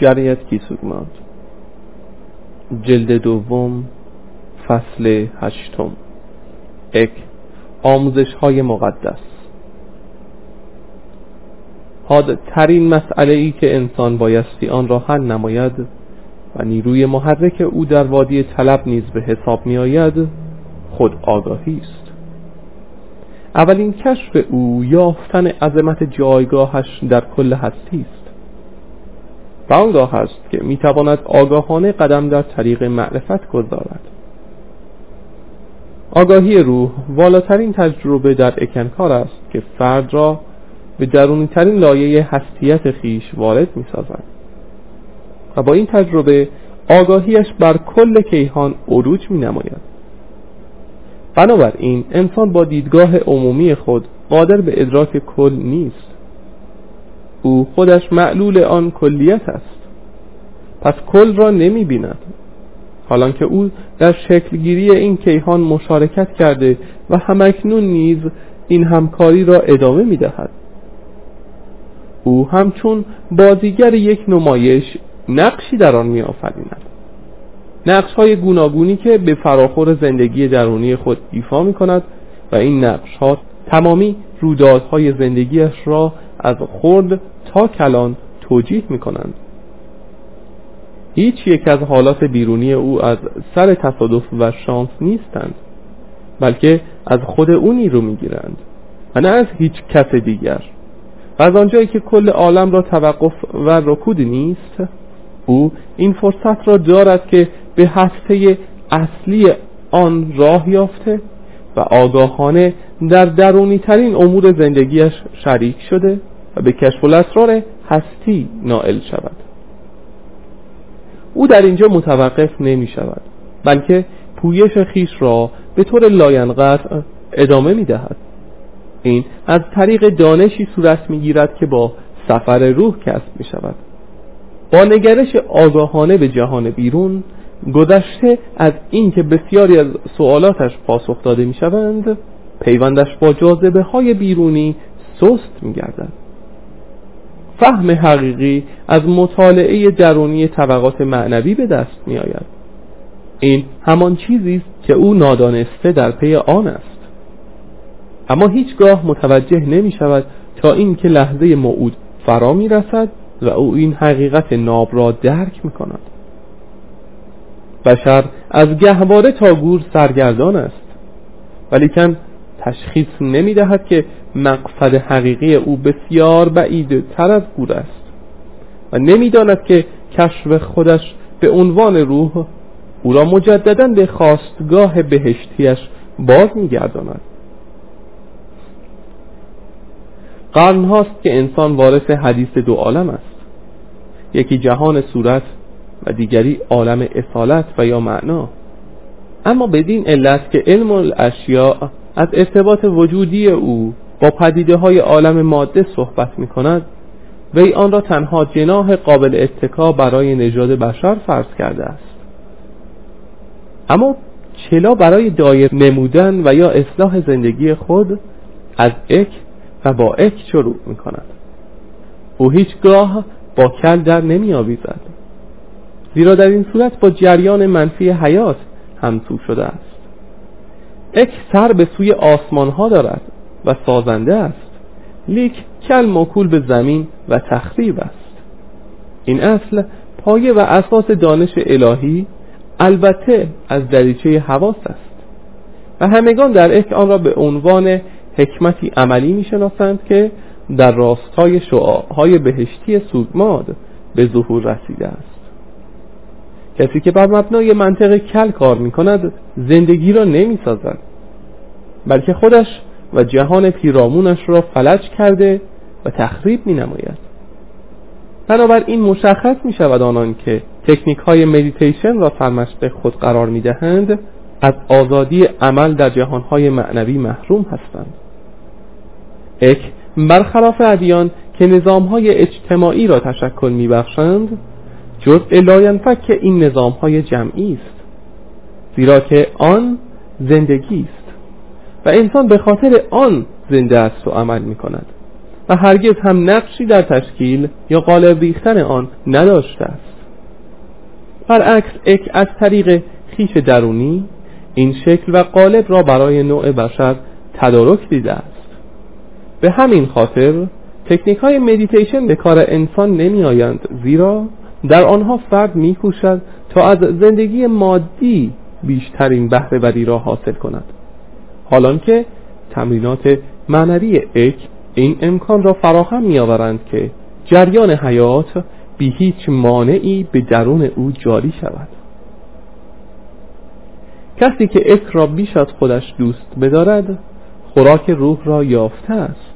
شریعت کی سودماند جلد دوم فصل هشتم. اک آموزش های مقدس حادترین مسئله ای که انسان بایستی آن را حل نماید و نیروی محرک او در وادی طلب نیز به حساب می آید خود آگاهی است. اولین کشف او یافتن عظمت جایگاهش در کل هستی است. و آنگاه است که می‌تواند آگاهانه قدم در طریق معرفت گذارد. آگاهی روح والاترین تجربه در اکنکار است که فرد را به درونی ترین لایه هستیت خیش وارد می سازد و با این تجربه آگاهیش بر کل کیهان عروج می نماید بنابراین انسان با دیدگاه عمومی خود قادر به ادراک کل نیست. او خودش معلول آن کلیت است. پس کل را نمی بیند. حالان که او در شکلگیری این کیهان مشارکت کرده و همکنون نیز این همکاری را ادامه می دهد. او همچون بازیگر یک نمایش نقشی در آن می آفریند. نقش های گوناگونی که به فراخور زندگی درونی خود ایفا می کند و این نقش ها تمامی رویدادهای زندگیش را از خرد تا کلان توجیه می کنند هیچ یک از حالات بیرونی او از سر تصادف و شانس نیستند بلکه از خود او نیرو می‌گیرند و نه از هیچ کس دیگر. و از آنجایی که کل عالم را توقف و رکود نیست او این فرصت را دارد که به هسته اصلی آن راه یافته و آگاهانه در درونی ترین امور زندگیش شریک شده و به کشف الاسرار هستی نائل شود. او در اینجا متوقف نمی شود بلکه پویش خیش را به طور لاینقطع ادامه می دهد این از طریق دانشی صورت می گیرد که با سفر روح کسب می شود با نگرش آگاهانه به جهان بیرون گذشته از اینکه بسیاری از سوالاتش پاسخ داده می شوند پیوندش با جاذبه های بیرونی سست می گردد فهم حقیقی از مطالعه درونی طبقات معنوی به دست می آید این همان چیزی است که او نادانسته در پی آن است. اما هیچگاه متوجه نمی شود تا اینکه لحظه موعود فرا می رسد و او این حقیقت ناب را درک می کند بشر از گهواره تا گور سرگردان است. ولیکن تشخیص نمی دهد که مقصد حقیقی او بسیار بعید تر از گور است و نمی‌داند که کشف خودش به عنوان روح او را مجددا به خواستگاه بهشتیش باز میگرداند قرن هاست که انسان وارث حدیث دو عالم است. یکی جهان صورت دیگری عالم اصالت و یا معنا. اما بدین علت که علم الاشیاء از ارتباط وجودی او با پدیده های عالم ماده صحبت می کند وی آن را تنها جناح قابل اتکا برای نژاد بشر فرض کرده است. اما چلا برای دایر نمودن و یا اصلاح زندگی خود از اک و با اک شروع می کند او هیچگاه با کل در نمی آویزد زیرا در این صورت با جریان منفی حیات همسو شده است. اک سر به سوی آسمان ها دارد و سازنده است. لیک کل مکول به زمین و تخریب است. این اصل پایه و اساس دانش الهی البته از دریچه حواس است. و همگان در اک آن را به عنوان حکمتی عملی می‌شناسند که در راستای شعاهای بهشتی سودماد به ظهور رسیده است. کسی که بر مبنای منطق کل کار می کند زندگی را نمی سازد بلکه خودش و جهان پیرامونش را فلج کرده و تخریب می نماید بنابراین مشخص می شود آنان که تکنیک های مدیتیشن را سرمشق خود قرار می دهند از آزادی عمل در جهان های معنوی محروم هستند. اک برخلاف ادیان که نظام های اجتماعی را تشکل می بخشند جزء لاینفک این نظام های جمعی است زیرا که آن زندگی است و انسان به خاطر آن زنده است و عمل می کند و هرگز هم نقشی در تشکیل یا قالب ریختن آن نداشته است. برعکس اک از طریق خویش درونی این شکل و قالب را برای نوع بشر تدارک دیده است. به همین خاطر تکنیک های مدیتیشن به کار انسان نمی آیند زیرا در آنها فرد می کوشد تا از زندگی مادی بیشترین بهره وری را حاصل کند. حالان که تمرینات معنوی اک این امکان را فراهم می آورند که جریان حیات بی هیچ مانعی به درون او جاری شود. کسی که اک را بیش از خودش دوست بدارد خوراک روح را یافته است.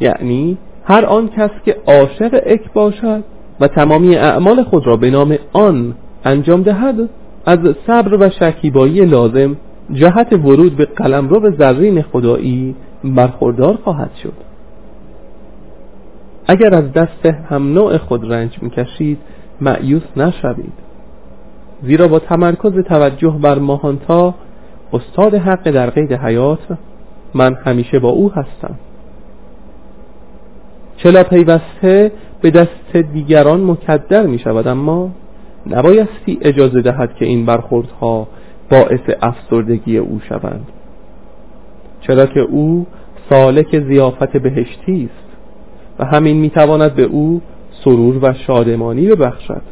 یعنی هر آن کس که عاشق اک باشد و تمامی اعمال خود را به نام آن انجام دهد از صبر و شکیبایی لازم جهت ورود به قلمرو زرین خدایی برخوردار خواهد شد. اگر از دست هم نوع خود رنج می‌کشید معیوس نشوید. زیرا با تمرکز توجه بر ماهانتا استاد حق در قید حیات من همیشه با او هستم. چلا پیوسته به دست دیگران مکدر می شود اما نبایستی اجازه دهد که این برخوردها باعث افسردگی او شوند. چرا که او سالک زیافت بهشتی است و همین می‌تواند به او سرور و شادمانی ببخشد.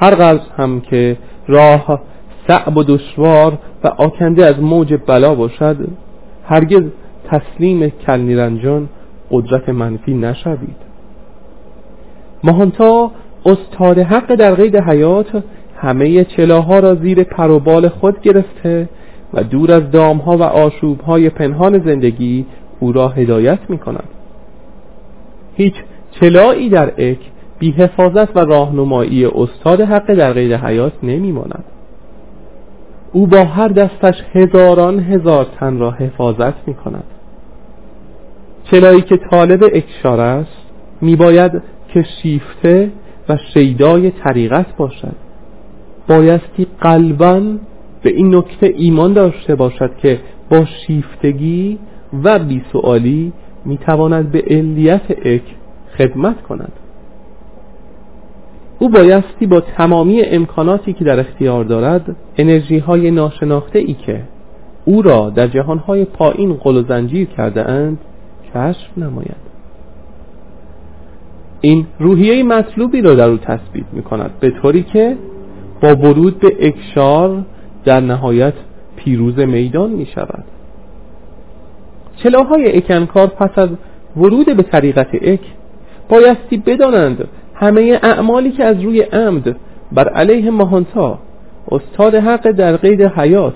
هر قرض هم که راه صعب و دشوار و آکنده از موج بلا باشد هرگز تسلیم کلنیرنجان قدرت منفی نشوید. ماهانتا استاد حق در قید حیات همه چلاها را زیر پروبال خود گرفته و دور از دامها و آشوبهای پنهان زندگی او را هدایت می کند هیچ چلایی در اک بی حفاظت و راهنمایی استاد حق در قید حیات نمی ماند او با هر دستش هزاران هزار تن را حفاظت می کند چلایی که طالب اکشار است می باید که شیفته و شیدای طریقت باشد. بایستی قلبا به این نکته ایمان داشته باشد که با شیفتگی و بیسوالی می‌تواند به علیت اک خدمت کند. او بایستی با تمامی امکاناتی که در اختیار دارد انرژی های ناشناخته ای که او را در جهان های پایین قل و زنجیر کرده اند کشف نماید. این روحیه مطلوبی را در او تثبیت می کند به طوری که با ورود به اکشار در نهایت پیروز میدان می شود چلاهای اکنکار پس از ورود به طریقت اک بایستی بدانند همه اعمالی که از روی عمد بر علیه ماهانتا استاد حق در قید حیات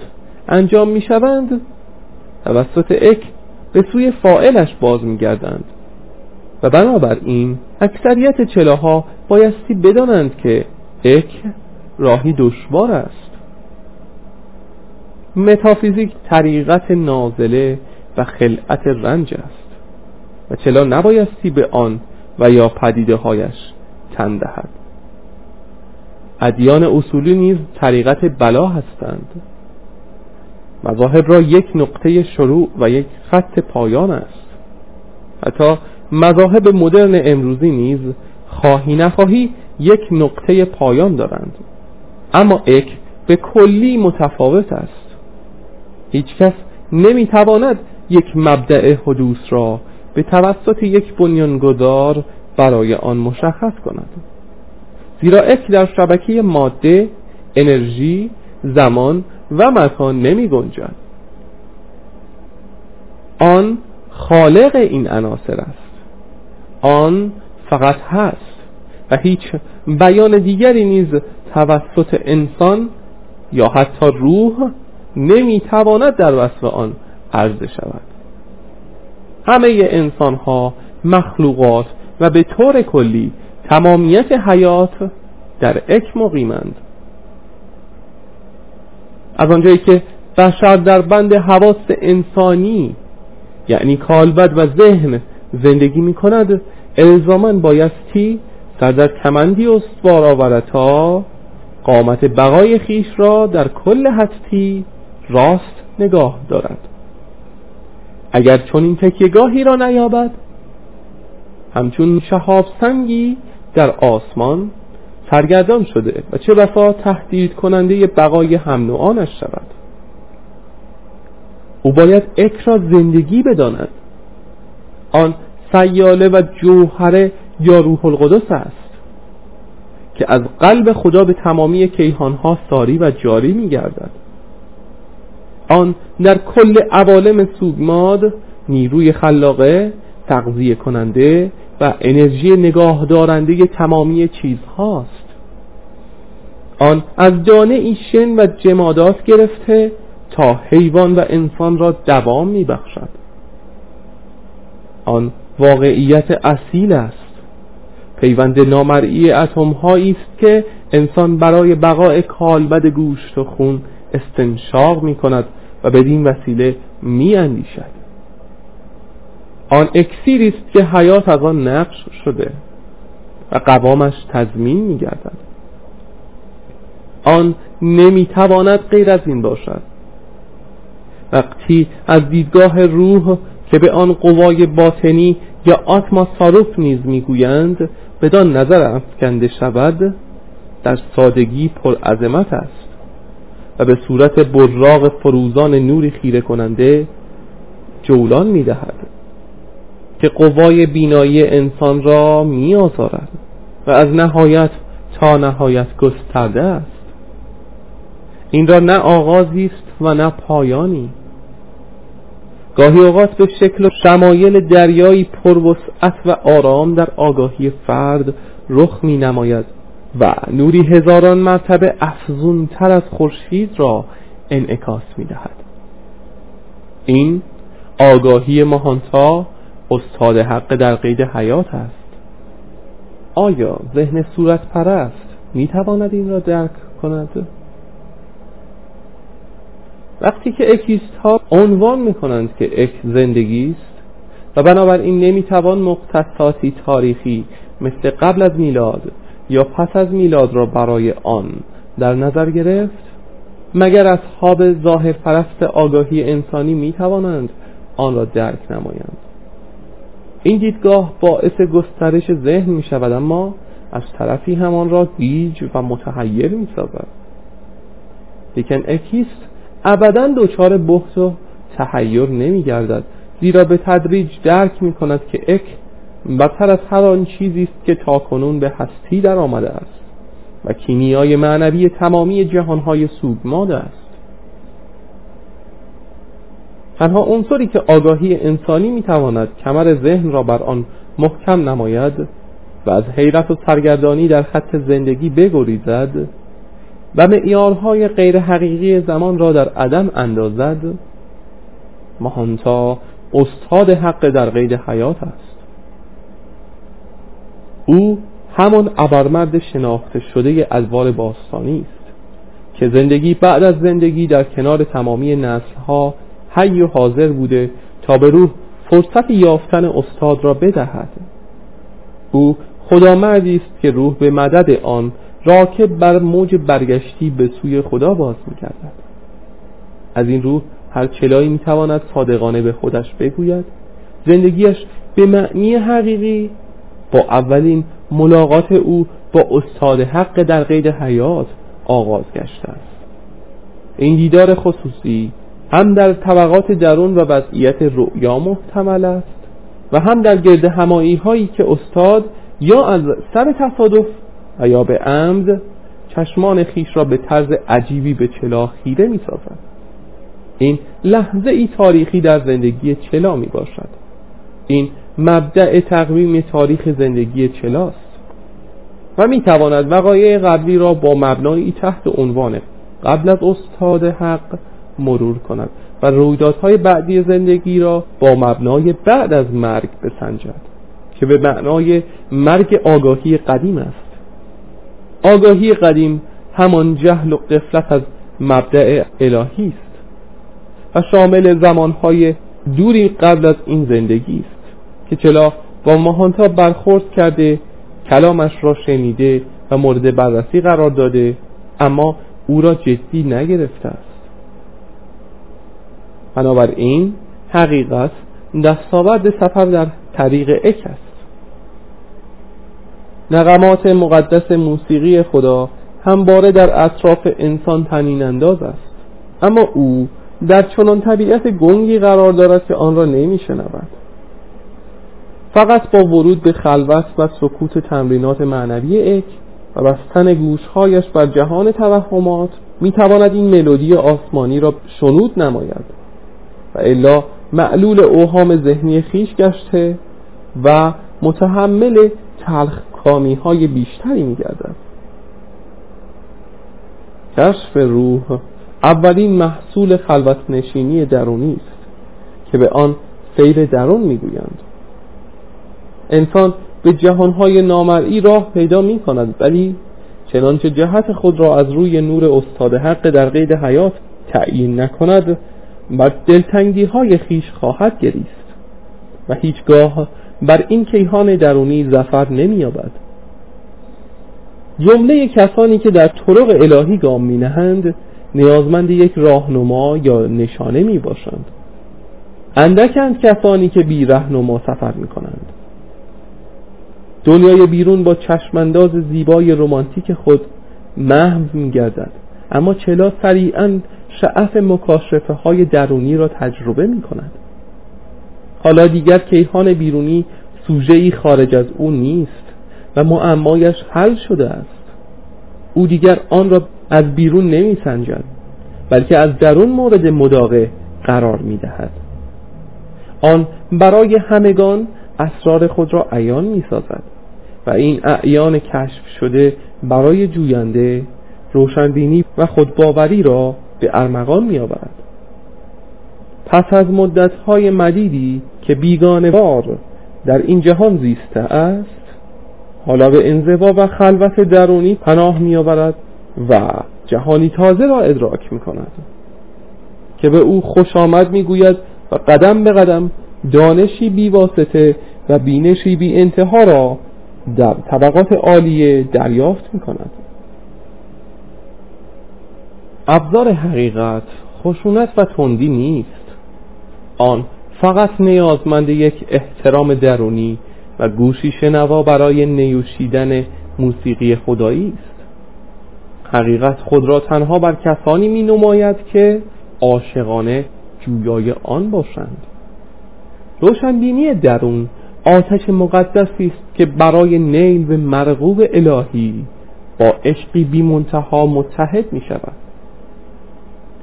انجام می شوند توسط اک به سوی فائلش باز می گردند و بنابراین اکثریت چلاها بایستی بدانند که اک راهی دشوار است. متافیزیک طریقت نازله و خلعت رنج است و چلا نبایستی به آن و یا پدیده هایش تن دهد. ادیان اصولی نیز طریقت بلا هستند. مذاهب را یک نقطه شروع و یک خط پایان است. حتی مذاهب مدرن امروزی نیز خواهی نخواهی یک نقطه پایان دارند. اما اک به کلی متفاوت است. هیچکس نمی‌تواند یک مبدع حدوث را به توسط یک بنیانگذار برای آن مشخص کند. زیرا اک در شبکه ماده انرژی زمان و مکان نمی گنجد. آن خالق این عناصر است. آن فقط هست و هیچ بیان دیگری نیز توسط انسان یا حتی روح نمی‌تواند در وصف آن عرضه شود. همه انسان ها مخلوقات و به طور کلی تمامیت حیات در اک مقیمند. از آنجایی که بشر در بند حواس انسانی یعنی کالبد و ذهن زندگی می کند الزاما بایستی سر در کمندی استوار آورد تا قامت بقای خیش را در کل هستی راست نگاه دارد. اگر چون این تکیگاهی را نیابد همچون شهاب سنگی در آسمان سرگردان شده و چه بسا تهدید کننده بقای هم نوعانش شود. او باید اک را زندگی بداند. آن سیاله و جوهره یا روح القدس است که از قلب خدا به تمامی کیهانها ساری و جاری می گردد آن در کل عوالم سوگماد نیروی خلاقه تغذیه کننده و انرژی نگاه دارنده تمامی چیزهاست. آن از دانه ایشن و جمادات گرفته تا حیوان و انسان را دوام می بخشد آن واقعیت اصیل است. پیوند نامرئی اتم است که انسان برای بقای کالبد گوشت و خون استنشاق می کند و بدین وسیله می اندیشد آن اکسیری است که حیات از آن نقش شده و قوامش تضمین می گردد آن نمی تواند غیر از این باشد. وقتی از دیدگاه روح که به آن قوای باطنی یا آتما صاروف نیز می‌گویند بدان نظر افکنده شود در سادگی پرعظمت است. و به صورت براغ فروزان نوری خیره کننده جولان می‌دهد که قوای بینایی انسان را میآزارد و از نهایت تا نهایت گسترده است. این را نه آغازی است و نه پایانی. گاهی اوقات به شکل و شمایل دریایی پروسعت و آرام در آگاهی فرد رخ می نماید و نوری هزاران مرتبه افزونتر از خورشید را انعکاس می دهد این آگاهی ماهانتا استاد حق در قید حیات است آیا ذهن صورت پرست می تواند این را درک کند؟ وقتی که اکیست ها عنوان می کنند که اک زندگی است و بنابراین نمی‌توان مختصاتی تاریخی مثل قبل از میلاد یا پس از میلاد را برای آن در نظر گرفت مگر اصحاب ظاهر پرست آگاهی انسانی می توانند آن را درک نمایند؟ این دیدگاه باعث گسترش ذهن می شود اما از طرفی همان را گیج و متحیر می سازد اکیست ابدا دچار بحث و تحیر نمی گردد زیرا به تدریج درک می کند که اک بدتر از هر آن چیزی است که تاکنون به هستی در آمده است و کیمیای معنوی تمامی جهانهای سوگماد است. تنها عنصری که آگاهی انسانی می‌تواند کمر ذهن را بر آن محکم نماید و از حیرت و سرگردانی در خط زندگی بگریزد و معیارهای غیر حقیقی زمان را در عدم اندازد مهانتا استاد حق در قید حیات است. او همان ابرمرد شناخته شده ادوار باستانی است که زندگی بعد از زندگی در کنار تمامی نسلها حی و حاضر بوده تا به روح فرصت یافتن استاد را بدهد. او خدا مردی است که روح به مدد آن راکب بر موج برگشتی به سوی خدا باز می‌کردد. از این روح هر چلایی می‌تواند صادقانه به خودش بگوید. زندگیش به معنی حقیقی با اولین ملاقات او با استاد حق در قید حیات آغاز گشته است. این دیدار خصوصی هم در طبقات درون و وضعیت رؤیا محتمل است و هم در گرد همایی هایی که استاد یا از سر تصادف و یا به عمد چشمان خیش را به طرز عجیبی به چلا خیره می سازد این لحظه ای تاریخی در زندگی چلا می باشد این مبدع تقویم تاریخ زندگی چلاست. و می تواند وقایع قبلی را با مبنایی تحت عنوان قبل از استاد حق مرور کند و رویدادهای بعدی زندگی را با مبنای بعد از مرگ بسنجد که به معنای مرگ آگاهی قدیم است. آگاهی قدیم همان جهل و قفلت از مبدع الهی است و شامل زمانهای دوری قبل از این زندگی است که چلا با ماهانتا برخورد کرده کلامش را شنیده و مورد بررسی قرار داده اما او را جدی نگرفته است. بنابراین حقیقت دستاورد سفر در طریق اک است. نغمات مقدس موسیقی خدا همواره در اطراف انسان تنین انداز است. اما او در چنان طبیعت گنگی قرار دارد که آن را نمی شنود فقط با ورود به خلوت و سکوت تمرینات معنوی اک و بستن گوشهایش بر جهان توهمات می‌تواند این ملودی آسمانی را شنود نماید و الا معلول اوهام ذهنی خیش گشته و متحمل تلخ کامی های بیشتری میگردد کشف روح اولین محصول خلوت نشینی درونی است که به آن سیر درون می‌گویند. انسان به جهانهای نامرئی راه پیدا می کند ولی چنانچه جهت خود را از روی نور استاد حق در قید حیات تعیین نکند بر دلتنگی های خیش خواهد گریست و هیچگاه بر این کیهان درونی زفر نمییابد. جمله کسانی که در طرق الهی گام می نهند نیازمند یک راهنما یا نشانه می باشند اندکند کسانی که بی رهنما سفر می کنند دنیای بیرون با چشمانداز زیبای رمانتیک خود محو می گردد اما چلا سریعا شعف مکاشفه های درونی را تجربه می کند حالا دیگر کیهان بیرونی سوژه خارج از او نیست و معمایش حل شده است. او دیگر آن را از بیرون نمی سنجد بلکه از درون مورد مداقه قرار می دهد آن برای همگان اسرار خود را عیان می سازد و این اعیان کشف شده برای جوینده روشنبینی و خودباوری را به ارمغان می آورد پس از مدتهای مدیدی که بیگانوار در این جهان زیسته است حالا به انزوا و خلوت درونی پناه می آورد و جهانی تازه را ادراک می کند که به او خوش آمد می گوید و قدم به قدم دانشی بی واسطه و بینشی بی انتها را در طبقات عالیه دریافت می کند ابزار حقیقت خشونت و تندی نیست. آن فقط نیازمند یک احترام درونی و گوشی شنوا برای نیوشیدن موسیقی خدایی است. حقیقت خود را تنها بر کسانی می نماید که عاشقانه جویای آن باشند. روشنبینی درون آتش مقدسی است که برای نیل به مرغوب الهی با عشقی بی متحد می شود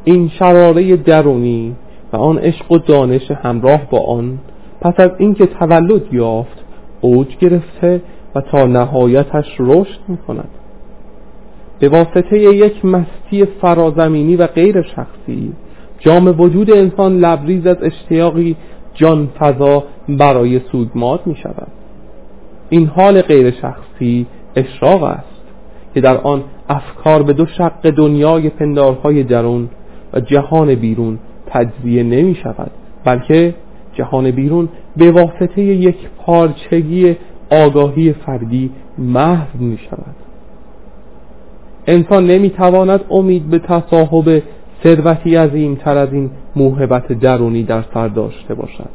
این شراره درونی آن عشق و دانش همراه با آن. پس از اینکه تولد یافت اوج گرفته و تا نهایتش رشد می کند به واسطه یک مستی فرازمینی و غیر شخصی جام وجود انسان لبریز از اشتیاقی جان فضا برای سوگمات می شود این حال غیر شخصی اشراق است که در آن افکار به دو شق دنیای پندارهای درون و جهان بیرون تجزیه نمی شود بلکه جهان بیرون به واسطه یک پارچگی آگاهی فردی محو می شود انسان نمی تواند امید به تصاحب ثروتی عظیمتر از این موهبت درونی در سر داشته باشد.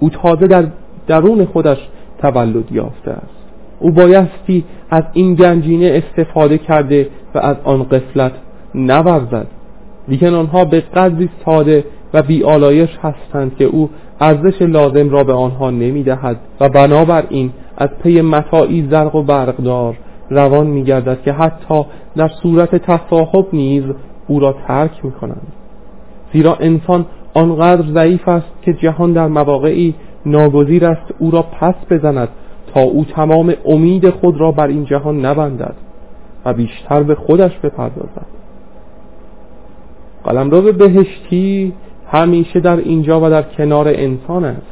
او تازه در درون خودش تولد یافته است. او بایستی از این گنجینه استفاده کرده و از آن قفلت نورزد. لیکن آنها به قدری ساده و بیالایش هستند که او ارزش لازم را به آنها نمی دهد و بنابراین از پی متاعی زرق و برقدار روان می گردد که حتی در صورت تصاحب نیز او را ترک می کنند زیرا انسان آنقدر ضعیف است که جهان در مواقعی ناگزیر است او را پس بزند تا او تمام امید خود را بر این جهان نبندد و بیشتر به خودش بپردازد. قلمرو بهشتی همیشه در اینجا و در کنار انسان است.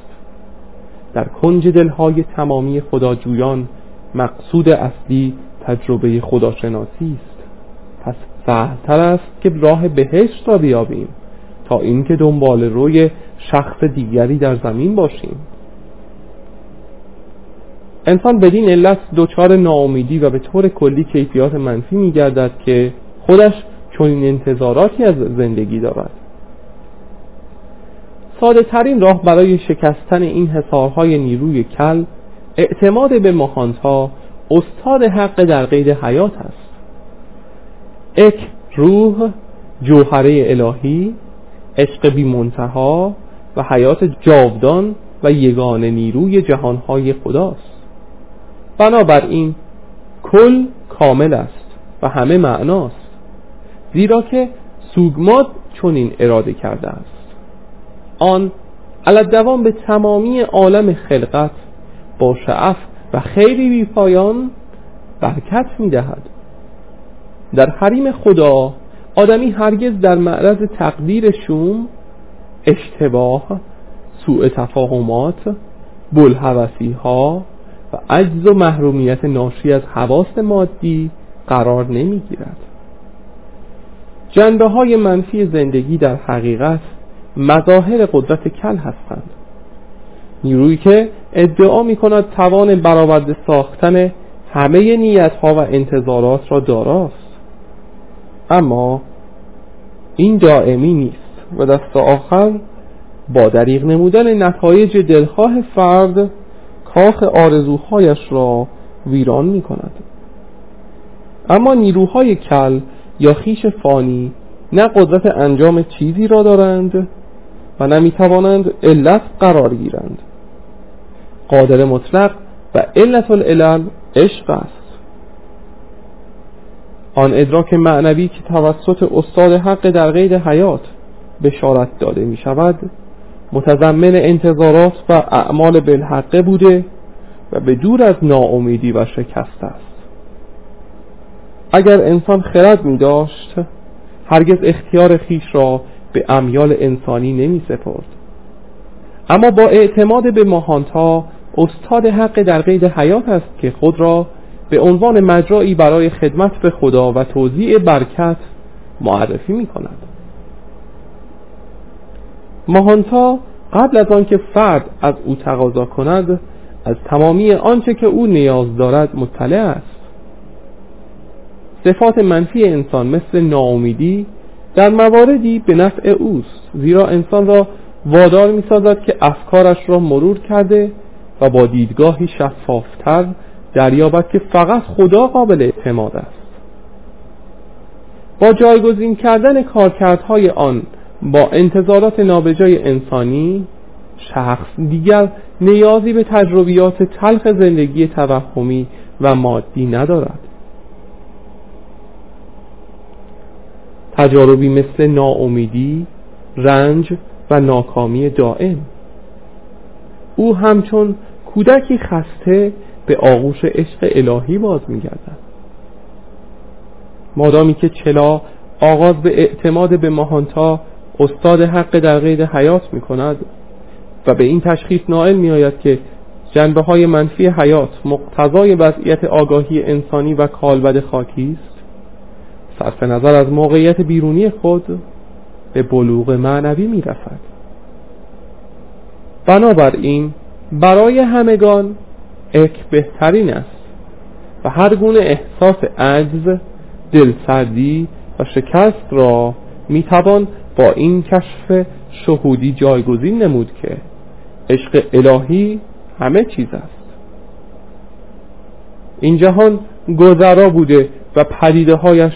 در کنج دلهای تمامی خداجویان مقصود اصلی تجربه خداشناسی است. پس سهلتر است که راه بهشت را بیابیم تا اینکه دنبال روی شخص دیگری در زمین باشیم. انسان بدین علت دچار ناامیدی و به طور کلی کیفیات منفی میگردد که خودش چنین انتظاراتی از زندگی دارد. ساده ترین راه برای شکستن این حصارهای نیروی کل اعتماد به ماهانتا استاد حق در قید حیات است. اک روح جوهره الهی عشق بی منتها و حیات جاودان و یگان نیروی جهانهای خداست. بنابراین کل کامل است و همه معناست. زیرا که سوگماد چنین اراده کرده است. آن دوام به تمامی عالم خلقت با شعف و خیلی بی پایان برکت می دهد در حریم خدا آدمی هرگز در معرض تقدیر شوم اشتباه سوء تفاهمات بلحوثی ها و عجز و محرومیت ناشی از حواس مادی قرار نمی گیرد جنبه های منفی زندگی در حقیقت مظاهر قدرت کل هستند. نیرویی که ادعا می کند توان برآورده ساختن همه نیت ها و انتظارات را داراست. اما این دائمی نیست و دست آخر با دریغ نمودن نتایج دلخواه فرد کاخ آرزوهایش را ویران می کند اما نیروهای کل یا خیش فانی نه قدرت انجام چیزی را دارند و نمی‌توانند علت قرار گیرند. قادر مطلق و علت العلل عشق است. آن ادراک معنوی که توسط استاد حق در قید حیات بشارت داده می شود متضمن انتظارات و اعمال بالحقه بوده و به دور از ناامیدی و شکست است. اگر انسان خرد می داشت هرگز اختیار خیش را به امیال انسانی نمی سپرد اما با اعتماد به ماهانتا استاد حق در قید حیات است که خود را به عنوان مجرایی برای خدمت به خدا و توضیع برکت معرفی می کند ماهانتا قبل از آنکه فرد از او تقاضا کند از تمامی آنچه که او نیاز دارد مطلع است. صفات منفی انسان مثل ناامیدی در مواردی به نفع اوست. زیرا انسان را وادار می سازد که افکارش را مرور کرده و با دیدگاهی شفافتر دریابد که فقط خدا قابل اعتماد است. با جایگزین کردن کارکردهای آن با انتظارات نابجای انسانی شخص دیگر نیازی به تجربیات تلخ زندگی توهمی و مادی ندارد. تجاربی مثل ناامیدی، رنج و ناکامی دائم. او همچون کودکی خسته به آغوش عشق الهی باز میگردد. مادامی که چلا آغاز به اعتماد به ماهانتا استاد حق در قید حیات می کند و به این تشخیص نائل می آید که جنبه های منفی حیات مقتضای وضعیت آگاهی انسانی و کالبد خاکی است. صرف نظر از موقعیت بیرونی خود به بلوغ معنوی می رسد بنابراین برای همگان اک بهترین است و هر گونه احساس عجز دلسردی و شکست را می‌توان با این کشف شهودی جایگزین نمود که عشق الهی همه چیز است. این جهان گذرا بوده و پدیده هایش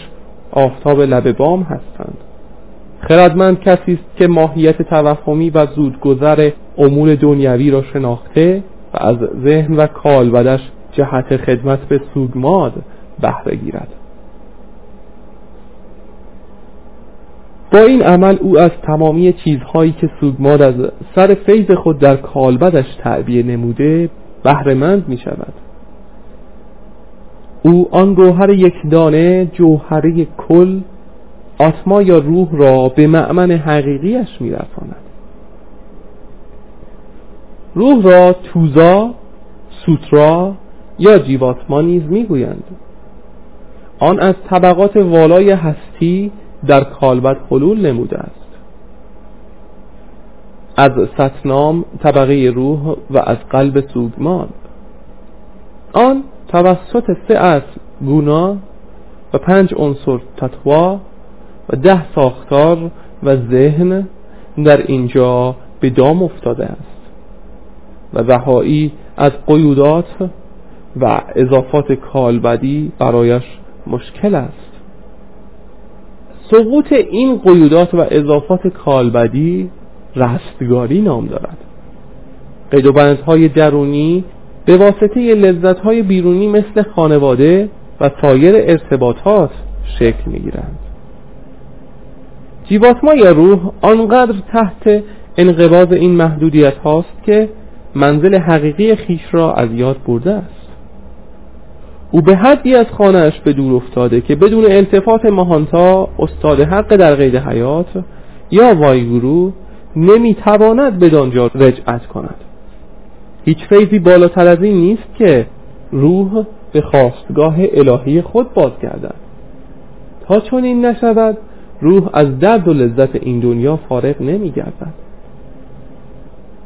آفتاب لب بام هستند. خردمند کسی است که ماهیت توهمی و زودگذر امور دنیوی را شناخته و از ذهن و کالبدش جهت خدمت به سوگماد بهره گیرد. با این عمل او از تمامی چیزهایی که سوگماد از سر فیض خود در کالبدش تعبیه نموده بهرهمند می شود او آن گوهر یک دانه جوهره کل آتما یا روح را به معمن حقیقیش می رساند. روح را توزا سوترا یا جیواتما نیز می‌گویند. آن از طبقات والای هستی در کالبد حلول نموده است. از ستنام طبقه روح و از قلب سوگمان. آن توسط سه اصل گونا و پنج عنصر تطوا و ده ساختار و ذهن در اینجا به دام افتاده است و رهایی از قیودات و اضافات کالبدی برایش مشکل است. سقوط این قیودات و اضافات کالبدی رستگاری نام دارد. قید و بندهای درونی به واسطه لذتهای بیرونی مثل خانواده و سایر ارتباطات شکل می‌گیرند. جیواتما یا روح آنقدر تحت انقباض این محدودیت هاست که منزل حقیقی خیش را از یاد برده است. او به حدی از خانهاش به دور افتاده که بدون التفات ماهانتا استاد حق در قید حیات یا وایگورو نمی‌تواند دانجا رجعت کند. هیچ فیضی بالاتر از این نیست که روح به خواستگاه الهی خود بازگردد. تا چون این نشود روح از درد و لذت این دنیا فارغ نمیگردد.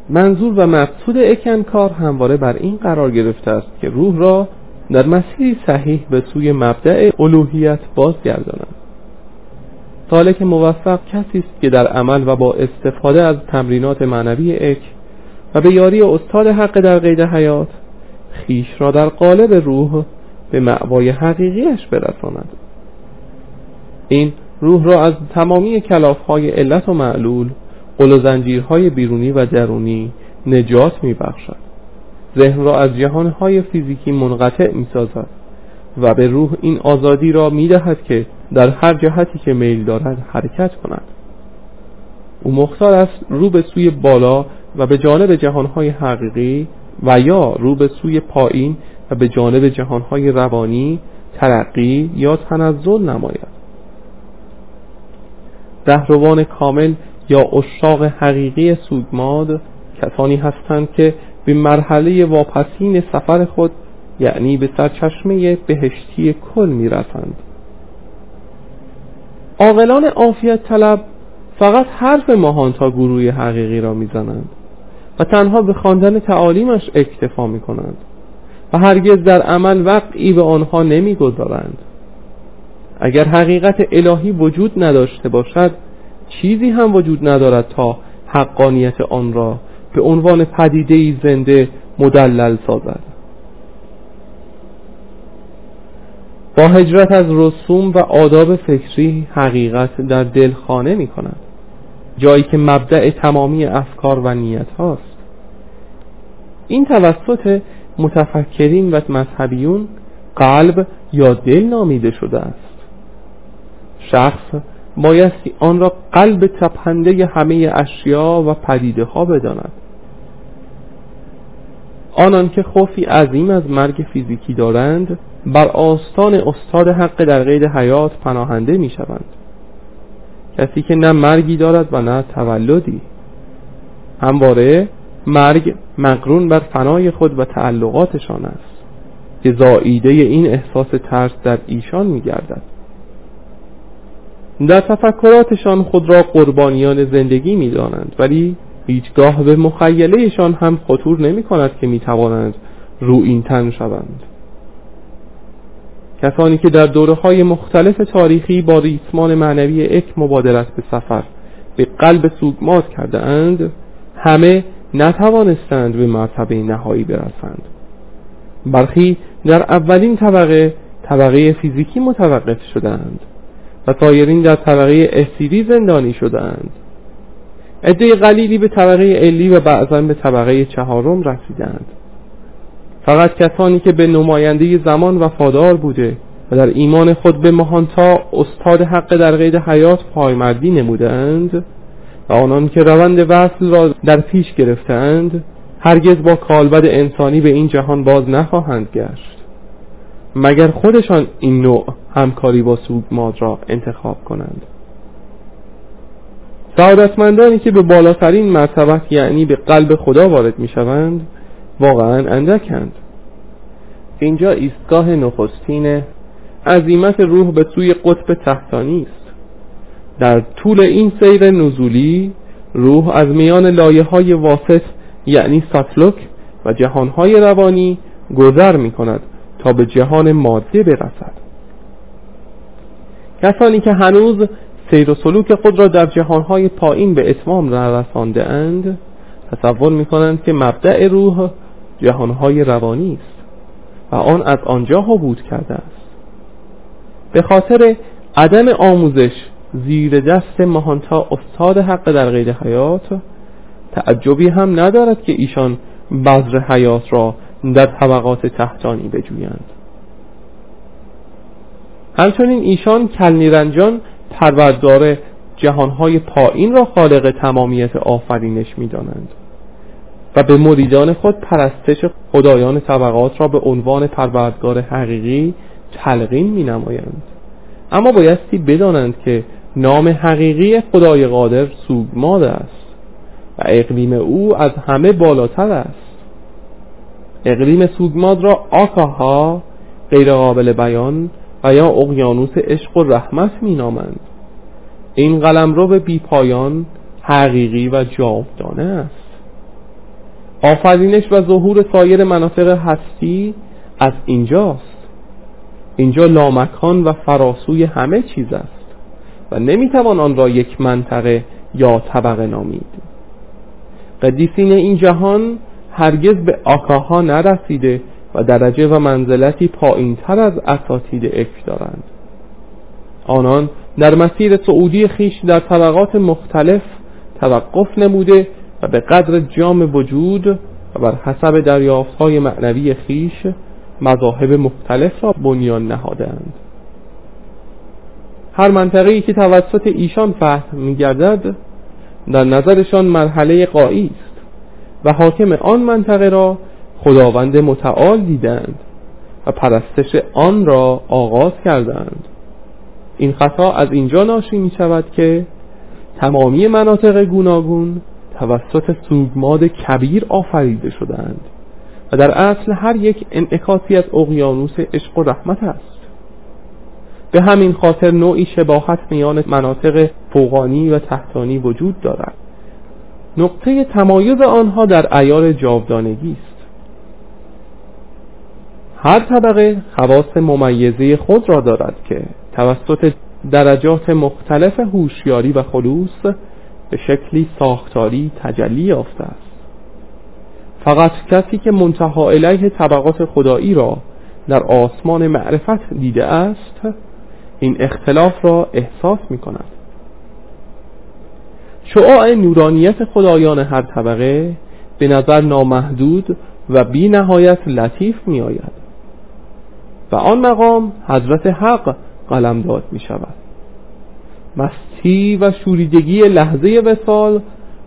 منظور و مقصود اکنکار همواره بر این قرار گرفته است که روح را در مسیری صحیح به سوی مبدع الوهیت بازگرداند. سالک موفق کسی است که در عمل و با استفاده از تمرینات معنوی اک و به یاری استاد حق در قید حیات خیش را در قالب روح به معوای حقیقیش برساند. این روح را از تمامی کلافهای علت و معلول قل و زنجیرهای بیرونی و درونی نجات میبخشد. ذهن را از جهانهای فیزیکی منقطع می‌سازد و به روح این آزادی را می‌دهد که در هر جهتی که میل دارد حرکت کند. او مختار است رو به سوی بالا و به جانب جهانهای حقیقی و یا رو به سوی پایین و به جانب جهانهای روانی ترقی یا تنزل نماید. رهروان کامل یا اشاق حقیقی سودماد کسانی هستند که به مرحله واپسین سفر خود یعنی به سرچشمه بهشتی کل می‌رسند. عاقلان عافیت طلب فقط حرف ماهانتا گروه حقیقی را می‌زنند و تنها به خواندن تعالیمش اکتفا می کنند و هرگز در عمل وقعی به آنها نمی‌گذارند. اگر حقیقت الهی وجود نداشته باشد چیزی هم وجود ندارد تا حقانیت آن را به عنوان پدیده زنده مدلل سازد. با هجرت از رسوم و آداب فکری حقیقت در دل خانه می کند جایی که مبدع تمامی افکار و نیت هاست. این توسط متفکرین و مذهبیون قلب یا دل نامیده شده است. شخص بایستی آن را قلب تپنده همه اشیا و پدیده ها بداند. آنان که خوفی عظیم از مرگ فیزیکی دارند بر آستان استاد حق در قید حیات پناهنده می شوند کسی که نه مرگی دارد و نه تولدی. همواره مرگ مقرون بر فنای خود و تعلقاتشان است. که زائیده این احساس ترس در ایشان می گردد در تفکراتشان خود را قربانیان زندگی می دانند ولی هیچگاه به مخیلهشان هم خطور نمی کند که می توانند رو این تن شوند. کسانی که در دوره های مختلف تاریخی با ریسمان معنوی اک مبادرت به سفر به قلب سوگمات کرده اند همه نتوانستند به مرتبه نهایی برسند. برخی در اولین طبقه طبقه فیزیکی متوقف شدند و سایرین در طبقه اسیری زندانی شدند عده قلیلی به طبقه علی و بعضا به طبقه چهارم رسیدند فقط کسانی که به نماینده زمان وفادار بوده و در ایمان خود به مهانتا استاد حق در قید حیات پایمردی نمودند و آنان که روند وصل را در پیش گرفتند هرگز با کالبد انسانی به این جهان باز نخواهند گشت. مگر خودشان این نوع همکاری با سوگماد را انتخاب کنند؟ سعادتمندانی که به بالاترین مرتبت یعنی به قلب خدا وارد می شوند واقعا اندکند. اینجا ایستگاه نخستین عظیمت روح به سوی قطب تحتانی است. در طول این سیر نزولی روح از میان لایه های واسط یعنی ساتلوک و جهانهای روانی گذر می کند تا به جهان ماده برسد. کسانی که هنوز سیر و سلوک خود را در جهانهای پایین به اتمام نرسانده اند تصور می کنند که مبدع روح جهانهای روانی است و آن از آنجا بود کرده است. به خاطر عدم آموزش زیر دست ماهانتا استاد حق در غیر حیات تعجبی هم ندارد که ایشان بذر حیات را در طبقات تحتانی بجویند. همچنین ایشان کلنیرنجان پروردگار جهانهای پایین را خالق تمامیت آفرینش می‌دانند. و به مریدان خود پرستش خدایان طبقات را به عنوان پروردگار حقیقی تلقین می نمایند اما بایستی بدانند که نام حقیقی خدای قادر سوگماد است و اقلیم او از همه بالاتر است. اقلیم سوگماد را آکاها غیر قابل بیان و یا اقیانوس عشق و رحمت می نامند این قلم رو به بی پایان حقیقی و جاودانه است. آفرینش و ظهور سایر مناطق هستی از اینجاست. اینجا لامکان و فراسوی همه چیز است و نمی‌توان آن را یک منطقه یا طبقه نامید. قدیسین این جهان هرگز به آکاها نرسیده و درجه و منزلتی پایین تر از اساتید اک دارند. آنان در مسیر سعودی خیش در طبقات مختلف توقف نموده و به قدر جام وجود و بر حسب دریافت های معنوی خیش مذاهب مختلف را بنیان نهادند هر منطقه ای که توسط ایشان فهم میگردد در نظرشان مرحله قایی است و حاکم آن منطقه را خداوند متعال دیدند و پرستش آن را آغاز کردند این خطا از اینجا ناشی می که تمامی مناطق گوناگون توسط سوگماد کبیر آفریده شدند و در اصل هر یک انعکاسی از اقیانوس عشق و رحمت است. به همین خاطر نوعی شباهت میان مناطق فوقانی و تحتانی وجود دارد. نقطه تمایز آنها در ایار جاودانگی است. هر طبقه خواص ممیزه خود را دارد که توسط درجات مختلف هوشیاری و خلوص به شکلی ساختاری تجلی یافته است. فقط کسی که منتها علیه طبقات خدایی را در آسمان معرفت دیده است این اختلاف را احساس می کند شعاع نورانیت خدایان هر طبقه به نظر نامحدود و بی نهایت لطیف می آید و آن مقام حضرت حق قلمداد می شود مستی و شوریدگی لحظه وسال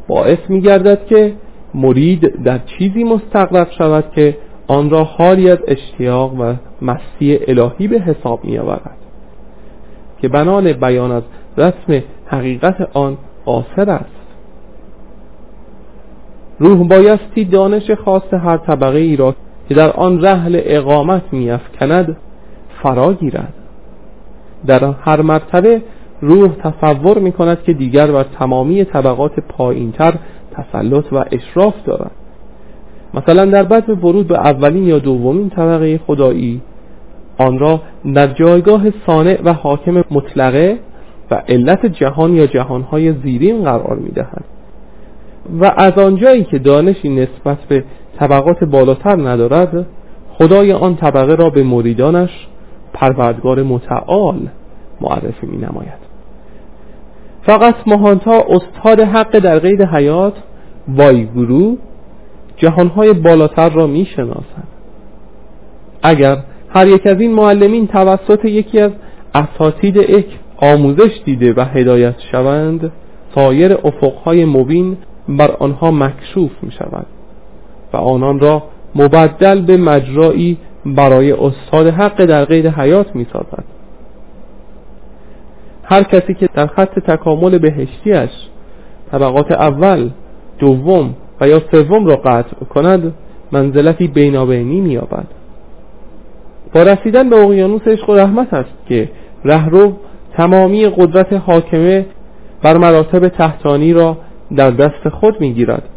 باعث می گردد که مرید در چیزی مستقرق شود که آن را حالی از اشتیاق و مستی الهی به حساب می آورد که بنان بیان از رسم حقیقت آن قاصر است. روح بایستی دانش خاص هر طبقه ای را که در آن رحل اقامت افکند فرا گیرد. در هر مرتبه روح تصور می کند که دیگر بر تمامی طبقات پایینتر تسلط و اشراف دارد. مثلا در بعد ورود به اولین یا دومین طبقه خدایی آن را در جایگاه صانع و حاکم مطلقه و علت جهان یا جهانهای زیرین قرار می دهد و از آنجایی که دانشی نسبت به طبقات بالاتر ندارد خدای آن طبقه را به مریدانش پروردگار متعال معرفی می نماید فقط مهانتا استاد حق در قید حیات وایگورو جهانهای بالاتر را می شناسند اگر هر یک از این معلمین توسط یکی از اساتید اک آموزش دیده و هدایت شوند سایر افقهای مبین بر آنها مکشوف می شود و آنان را مبدل به مجرایی برای استاد حق در قید حیات می سازد هر کسی که در خط تکامل بهشتیش طبقات اول دوم و یا سوم را قطع کند منزلتی بینابینی مییابد. با رسیدن به اقیانوس عشق و رحمت است که رهرو تمامی قدرت حاکمه بر مراتب تحتانی را در دست خود می‌گیرد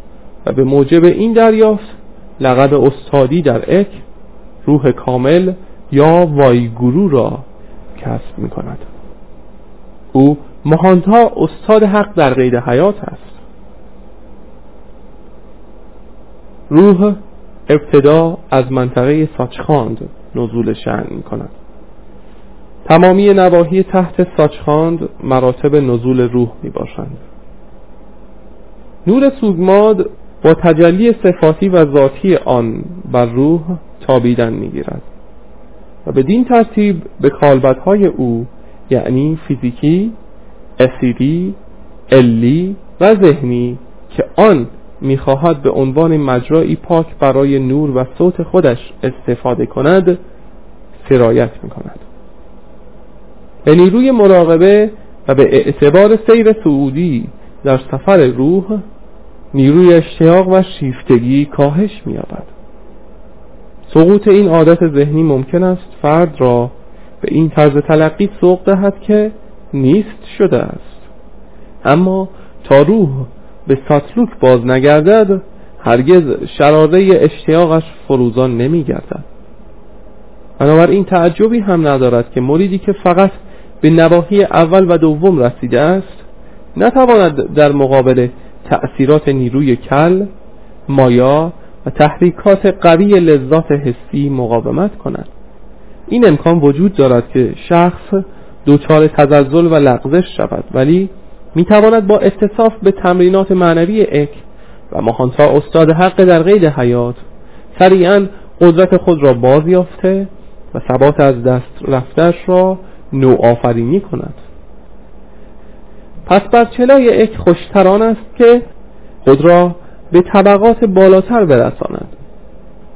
و به موجب این دریافت لقب استادی در اک روح کامل یا وایگورو را کسب می کند او مهانتا استاد حق در قید حیات است. روح ابتدا از منطقه ساچخاند نزول شعن می کند تمامی نواحی تحت ساچخاند مراتب نزول روح می باشند نور سوگماد با تجلی صفاتی و ذاتی آن بر روح تابیدن می گیرد و بدین ترتیب به کالبدهای او یعنی فیزیکی، اسیری، علی و ذهنی که آن می‌خواهد به عنوان مجرایی پاک برای نور و صوت خودش استفاده کند سرایت می‌کند. به نیروی مراقبه و به اعتبار سیر سعودی در سفر روح نیروی اشتیاق و شیفتگی کاهش مییابد. سقوط این عادت ذهنی ممکن است فرد را به این طرز تلقی سوق دهد که نیست شده است. اما تا روح به ساتلوک باز نگردد هرگز شراره اشتیاقش فروزان نمی گردد بنابراین تعجبی هم ندارد که مریدی که فقط به نواحی اول و دوم رسیده است نتواند در مقابل تأثیرات نیروی کل مایا و تحریکات قوی لذات حسی مقاومت کند. این امکان وجود دارد که شخص دچار تزلزل و لغزش شود ولی می‌تواند با اتصاف به تمرینات معنوی اک و ماهانتا استاد حق در قید حیات سریعا قدرت خود را باز یافته و ثبات از دست رفتش را نوآفرینی کند. پس بر چلای اک خوشتران است که خود را به طبقات بالاتر برساند.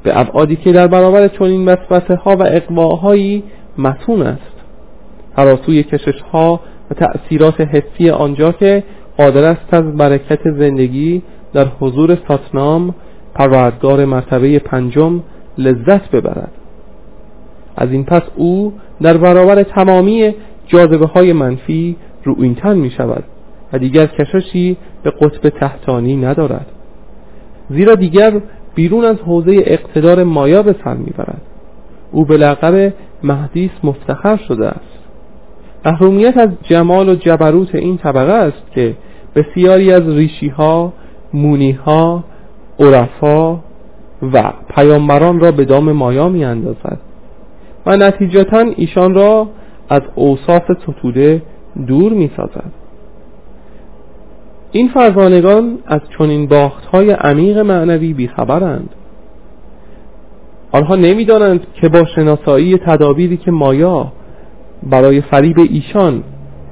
به ابعادی که در برابر چنین وسوسه ها و اقواهایی متون است. فراسوی کشش ها و تأثیرات حسی آنجا که قادر است از برکت زندگی در حضور ساتنام پروردگار مرتبه پنجم لذت ببرد. از این پس او در برابر تمامی جاذبه های منفی روینتن می شود و دیگر کششی به قطب تحتانی ندارد. زیرا دیگر بیرون از حوزه اقتدار مایا به سر می‌برد. او به لقب مهدیس مفتخر شده است. محرومیت از جمال و جبروت این طبقه است که بسیاری از ریشی ها مونی ها عرفا و پیامبران را به دام مایا می اندازد و نتیجتا ایشان را از اوصاف ستوده دور می سازد این فرزانگان از چنین باخت های عمیق معنوی بیخبرند. آنها نمی‌دانند که با شناسایی تدابیری که مایا برای فریب ایشان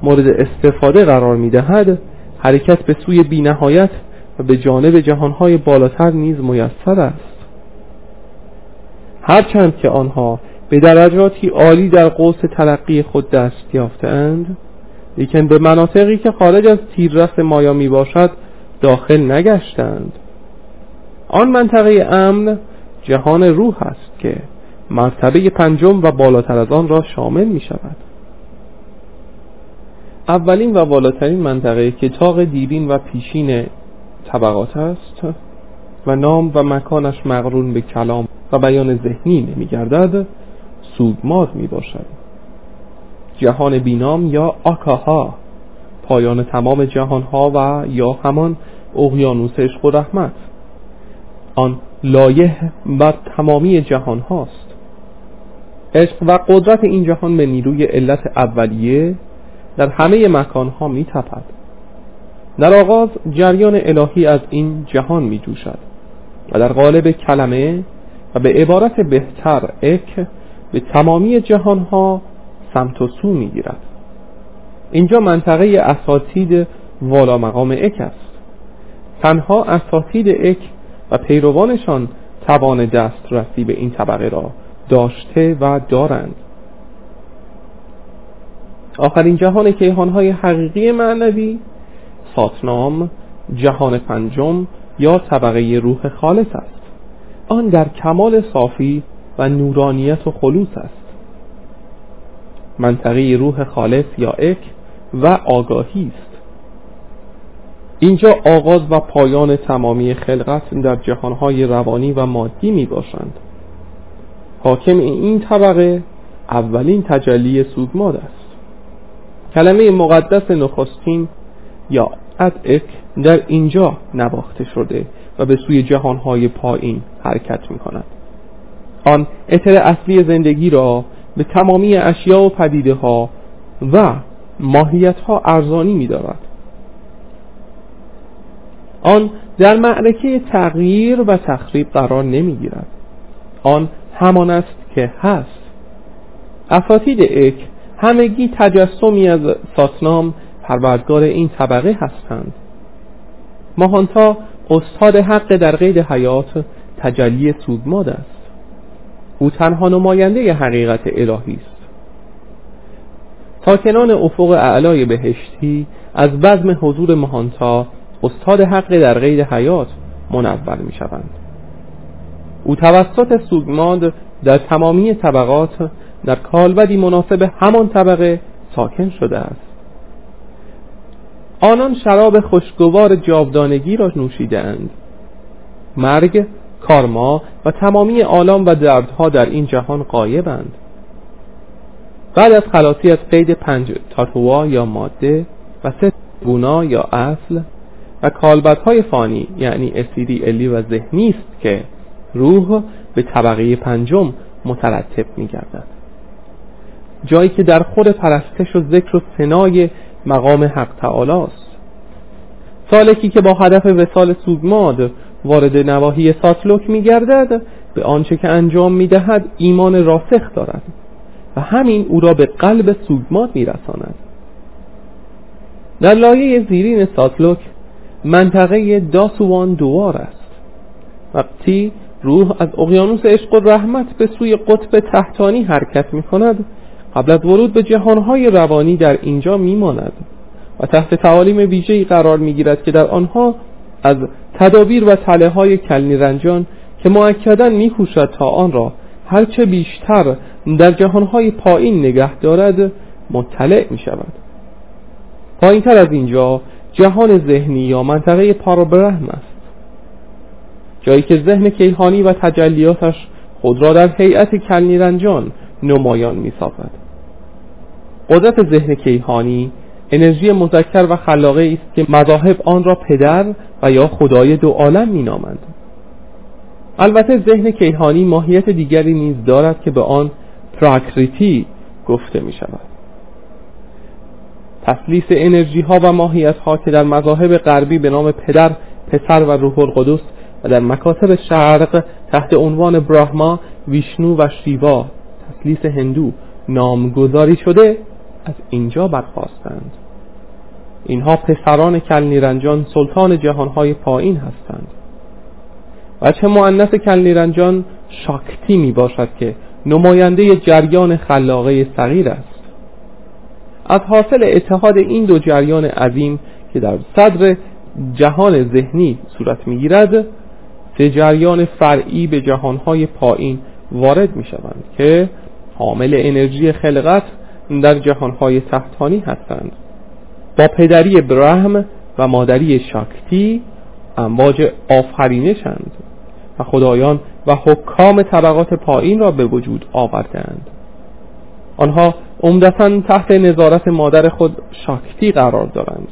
مورد استفاده قرار می‌دهد حرکت به سوی بینهایت و به جانب جهانهای بالاتر نیز میسر است. هرچند که آنها به درجاتی عالی در قوس تلقی خود دست یافتند لیکن به مناطقی که خارج از تیررس مایا می باشد داخل نگشتند. آن منطقه امن جهان روح است که مرتبه پنجم و بالاتر از آن را شامل می شود اولین و بالاترین منطقه که تاق دیرین و پیشین طبقات است و نام و مکانش مقرون به کلام و بیان ذهنی نمی گردد سوگماد می باشد جهان بینام یا آکاها پایان تمام جهانها و یا همان اقیانوس عشق و رحمت. آن لایه بر تمامی جهان هاست عشق و قدرت این جهان به نیروی علت اولیه در همه مکان ها می تپد در آغاز جریان الهی از این جهان می جوشد و در قالب کلمه و به عبارت بهتر اک به تمامی جهان ها سمت و سو می گیرد اینجا منطقه اساتید والا مقام اک است. تنها اساتید اک و پیروانشان توان دسترسی به این طبقه را داشته و دارند. آخرین جهان کیهانهای حقیقی معنوی ساتنام جهان پنجم یا طبقه روح خالص است. آن در کمال صافی و نورانیت و خلوص است. منطقه روح خالص یا اک و آگاهی است. اینجا آغاز و پایان تمامی خلقت در جهانهای روانی و مادی می باشند. حاکم این طبقه اولین تجلی سوگماد است. کلمه مقدس نخستین یا ادعک در اینجا نواخته شده و به سوی جهانهای پایین حرکت می کند. آن اتر اصلی زندگی را به تمامی اشیا و پدیده ها و ماهیت ها ارزانی می دارد آن در معرکه تغییر و تخریب قرار نمی گیرد آن همان است که هست. اساتید اک همگی تجسمی از ساتنام پروردگار این طبقه هستند. ماهانتا استاد حق در قید حیات تجلی سودماد است. او تنها نماینده حقیقت الهی است. ساکنان افق اعلای بهشتی از بزم حضور مهانتا استاد حق در قید حیات منور می شوند او توسط سوگماد در تمامی طبقات در کالبدی مناسب همان طبقه ساکن شده است. آنان شراب خوشگوار جاودانگی را نوشیدند مرگ کارما و تمامی آلام و دردها در این جهان قایبند بعد از خلاصی از قید پنج تاتوا یا ماده و سه گونا یا اصل و کالبدهای فانی یعنی اسیدی الی و ذهنی است که روح به طبقه پنجم مترتب می گردد جایی که در خود پرستش و ذکر و سنای مقام حق تعالی است. سالکی که با هدف وسال سوگماد وارد نواحی ساتلوک می گردد به آنچه که انجام می دهد ایمان راسخ دارد و همین او را به قلب سوگماد می رساند در لایه زیرین ساتلوک منطقه داسوان دوار است. وقتی روح از اقیانوس عشق و رحمت به سوی قطب تحتانی حرکت می کند قبل از ورود به جهانهای روانی در اینجا میماند و تحت تعالیم ویژه‌ای قرار می‌گیرد که در آنها از تدابیر و تله های کلنیرنجان که معکدا میکوشد تا آن را هرچه بیشتر در جهانهای پایین نگه دارد مطلع می شود پایین تر از اینجا جهان ذهنی یا منطقه پارابرهم است. جایی که ذهن کیهانی و تجلیاتش خود را در هیئت کلنیرنجان نمایان می سازد قدرت ذهن کیهانی انرژی مذکر و خلاقه است که مذاهب آن را پدر و یا خدای دو عالم می نامند. البته ذهن کیهانی ماهیت دیگری نیز دارد که به آن پراکریتی گفته می شود تسلیس انرژی ها و ماهیت ها که در مذاهب غربی به نام پدر پسر و روح القدس و در مکاتب شرق تحت عنوان براهما ویشنو و شیوا تسلیس هندو نامگذاری شده از اینجا برخواستند اینها پسران کل نیرنجان سلطان جهانهای پایین هستند. و چه کل نیرنجان شاکتی می باشد که نماینده جریان خلاقه صغیر است. از حاصل اتحاد این دو جریان عظیم که در صدر جهان ذهنی صورت می گیرد سه جریان فرعی به جهانهای پایین وارد می شوند که حامل انرژی خلقت در جهانهای تحتانی هستند. با پدری برهم و مادری شاکتی امواج آفرینشند و خدایان و حکام طبقات پایین را به وجود آوردند. آنها عمدتا تحت نظارت مادر خود شاکتی قرار دارند.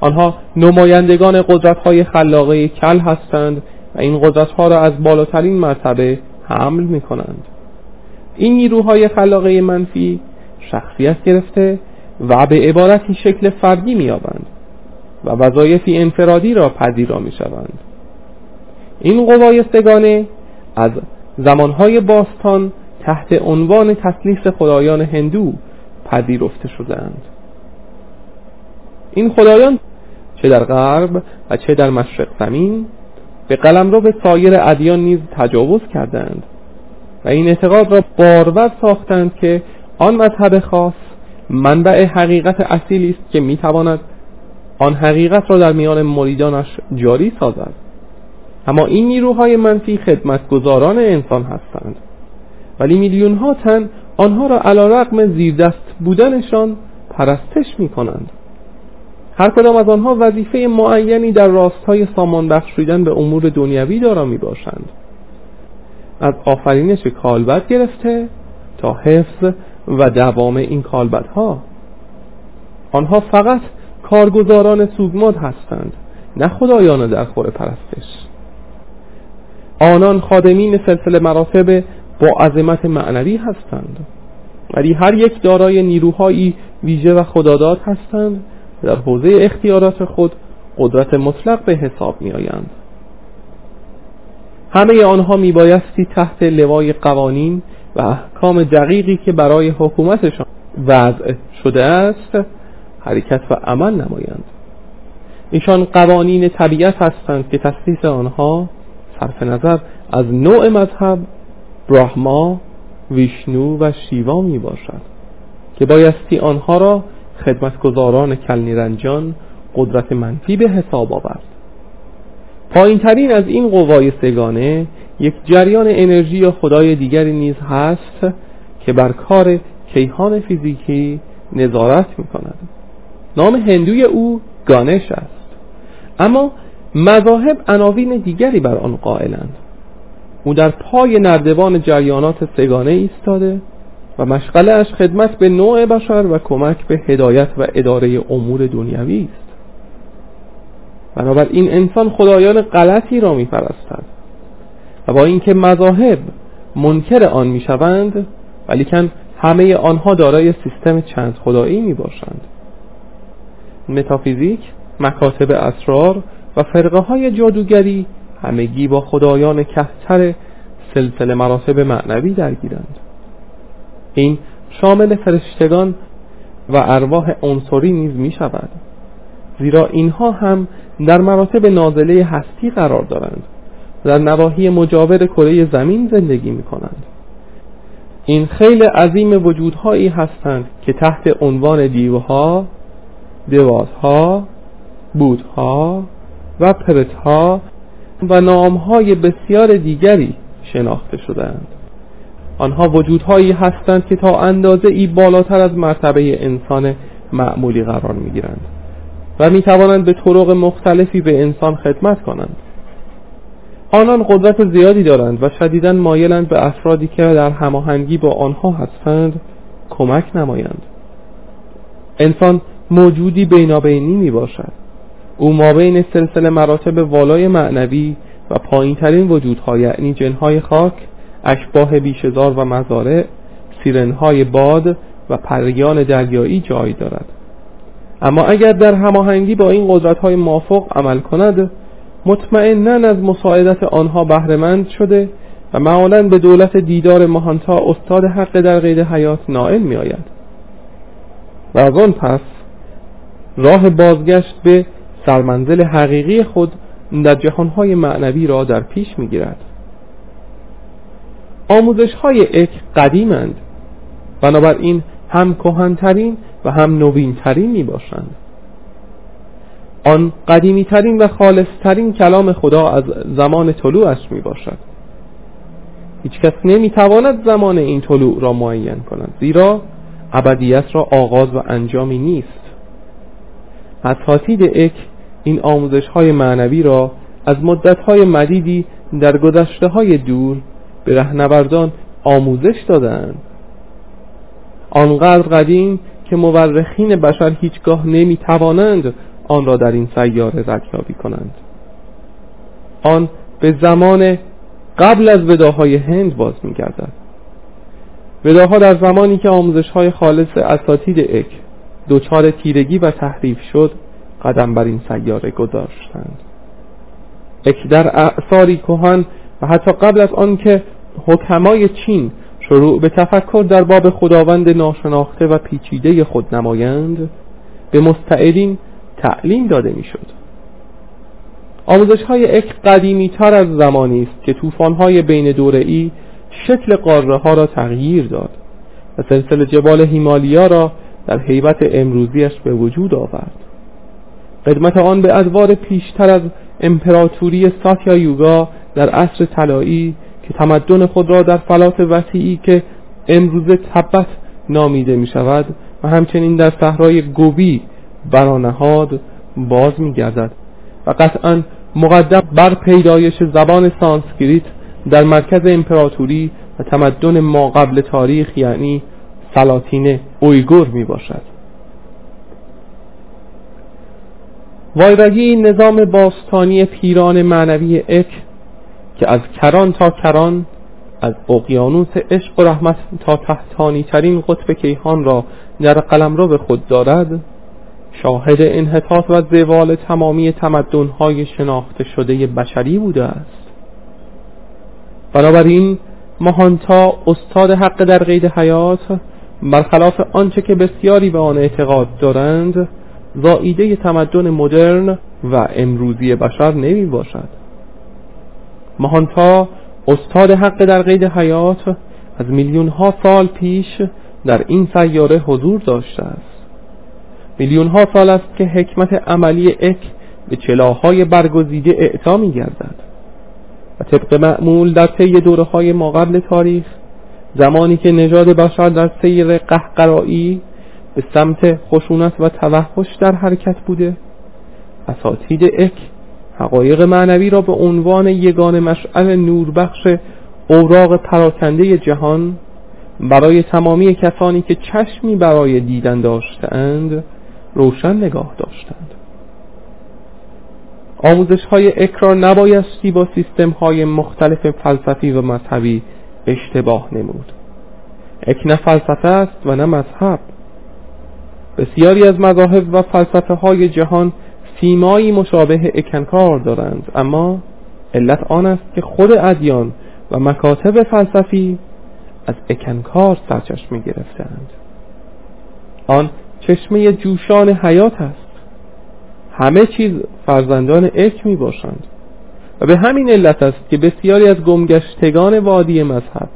آنها نمایندگان قدرت های خلاقه کل هستند و این قدرت ها را از بالاترین مرتبه حمل می کنند این نیروهای خلاقه منفی شخصیت گرفته و به عبارتی شکل فردی میابند و وظایفی انفرادی را پذیرا می شوند این قوای سگانه از زمانهای باستان تحت عنوان تسلیس خدایان هندو پذیرفته شدند این خدایان چه در غرب و چه در مشرق زمین به قلم رو به سایر ادیان نیز تجاوز کردند و این اعتقاد را بارور ساختند که آن مذهب خاص منبع حقیقت اصیلی است که می‌تواند آن حقیقت را در میان مریدانش جاری سازد. اما این نیروهای منفی خدمتگزاران انسان هستند. ولی میلیون ها تن آنها را علا رقم زیردست بودنشان پرستش می کنند هر کدام از آنها وظیفه معینی در راستای سامان بخشیدن به امور دنیوی دارا می باشند از آفرینش کالبد گرفته تا حفظ و دوام این کالبدها. آنها فقط کارگزاران سوگماد هستند نه خدایان در خور پرستش. آنان خادمین سلسله مراتب با عظمت معنوی هستند ولی هر یک دارای نیروهایی ویژه و خداداد هستند در حوزه اختیارات خود قدرت مطلق به حساب می آیند همه آنها می بایستی تحت لوای قوانین و احکام دقیقی که برای حکومتشان وضع شده است حرکت و عمل نمایند. ایشان قوانین طبیعت هستند که تصدیق آنها صرف نظر از نوع مذهب براهما ویشنو و شیوا می باشد که بایستی آنها را خدمتگزاران کلنیرنجان قدرت منفی به حساب آورد. پایین ترین از این قوای سگانه یک جریان انرژی یا خدای دیگری نیز هست که بر کار کیهان فیزیکی نظارت می کند نام هندوی او گانش است. اما مذاهب عناوین دیگری بر آن قائلند. او در پای نردبان جریانات سگانه ایستاده و مشغله خدمت به نوع بشر و کمک به هدایت و اداره امور دنیوی است. بنابراین انسان خدایان غلطی را میپرستد. و با اینکه مذاهب منکر آن می‌شوند ولیکن همه آنها دارای سیستم چند خدایی می باشند متافیزیک مکاتب اسرار و فرقه های جادوگری همگی با خدایان کهتر سلسله مراتب معنوی درگیرند. این شامل فرشتگان و ارواح عنصری نیز می شود زیرا اینها هم در مراتب نازله هستی قرار دارند. در نواحی مجاور کره زمین زندگی می کنند این خیلی عظیم وجودهایی هستند که تحت عنوان دیوها دوازها بودها و پرتها و نامهای بسیار دیگری شناخته شدند آنها وجودهایی هستند که تا اندازه ای بالاتر از مرتبه انسان معمولی قرار می گیرند و می توانند به طرق مختلفی به انسان خدمت کنند. آنان قدرت زیادی دارند و شدیدا مایلند به افرادی که در هماهنگی با آنها هستند کمک نمایند. انسان موجودی بینابینی می باشد او ما بین سلسله مراتب والای معنوی و پایین ترین وجودها یعنی جنهای خاک اشباه بیشزار و مزارع سیرنهای باد و پریان دریایی جای دارد. اما اگر در هماهنگی با این قدرت های مافوق عمل کند مطمئنا از مساعدت آنها بهرهمند شده و معالا به دولت دیدار ماهانتا استاد حق در قید حیات نائل می آید و از آن پس راه بازگشت به سرمنزل حقیقی خود در جهانهای معنوی را در پیش می گیرد آموزش های اک قدیمند بنابراین هم کهنترین و هم نوینترین می باشند. آن قدیمی ترین و خالص ترین کلام خدا از زمان طلوعش می باشد هیچ کس نمی تواند زمان این طلوع را معین کند زیرا ابدیت را آغاز و انجامی نیست. اساتید اک این آموزش های معنوی را از مدت های مدیدی در گذشته های دور به رهنوردان آموزش دادند آنقدر قدیم که مورخین بشر هیچگاه نمی توانند آن را در این سیاره ردیابی کنند. آن به زمان قبل از وداهای هند باز می گردد وداها در زمانی که آموزش های خالص اساتید اک دچار تیرگی و تحریف شد قدم بر این سیاره گذاشتند. اک در اعثاری کهن و حتی قبل از آنکه حکمای چین شروع به تفکر در باب خداوند ناشناخته و پیچیده خود نمایند به مستعدین تعلیم داده می‌شد. آموزش های اک قدیمی تر از زمانی است که طوفان های بین دوره ای شکل قاره ها را تغییر داد و سلسله جبال هیمالیا را در هیبت امروزیش به وجود آورد قدمت آن به ادوار پیشتر از امپراتوری ساتیا یوگا در عصر طلایی که تمدن خود را در فلات وسیعی که امروزه تبت نامیده می شود و همچنین در صحرای گوبی بنا نهاد باز می گردد و قطعا مقدم بر پیدایش زبان سانسکریت در مرکز امپراتوری و تمدن ما قبل تاریخ یعنی سلاطین اویگور می باشد وایرگی نظام باستانی پیران معنوی اک که از کران تا کران از اقیانوس عشق و رحمت تا تحتانی ترین قطب کیهان را در قلم رو به خود دارد شاهد انحطاط و زوال تمامی تمدنهای شناخته شده بشری بوده است. بنابراین ماهانتا استاد حق در قید حیات برخلاف آنچه که بسیاری به آن اعتقاد دارند زائیده تمدن مدرن و امروزی بشر نمی باشد. ماهانتا استاد حق در قید حیات از میلیون ها سال پیش در این سیاره حضور داشته است. میلیون ها سال است که حکمت عملی اک به چلاهای برگزیده اعطا می گردد و طبق معمول در طی دوره های ما قبل تاریخ زمانی که نژاد بشر در سیر قهقرایی به سمت خشونت و توحش در حرکت بوده اساتید اک حقایق معنوی را به عنوان یگان مشعل نوربخش اوراق پراکنده جهان برای تمامی کسانی که چشمی برای دیدن داشتند روشن نگاه داشتند. آموزش های اکرار نبایستی با سیستم های مختلف فلسفی و مذهبی اشتباه نمود. اک نه فلسفه است و نه مذهب. بسیاری از مذاهب و فلسفه های جهان سیمایی مشابه اکنکار دارند اما علت آن است که خود ادیان و مکاتب فلسفی از اکنکار سرچشمه گرفتند آن چشمه جوشان حیات است همه چیز فرزندان اک می باشند. و به همین علت است که بسیاری از گمگشتگان وادی مذهب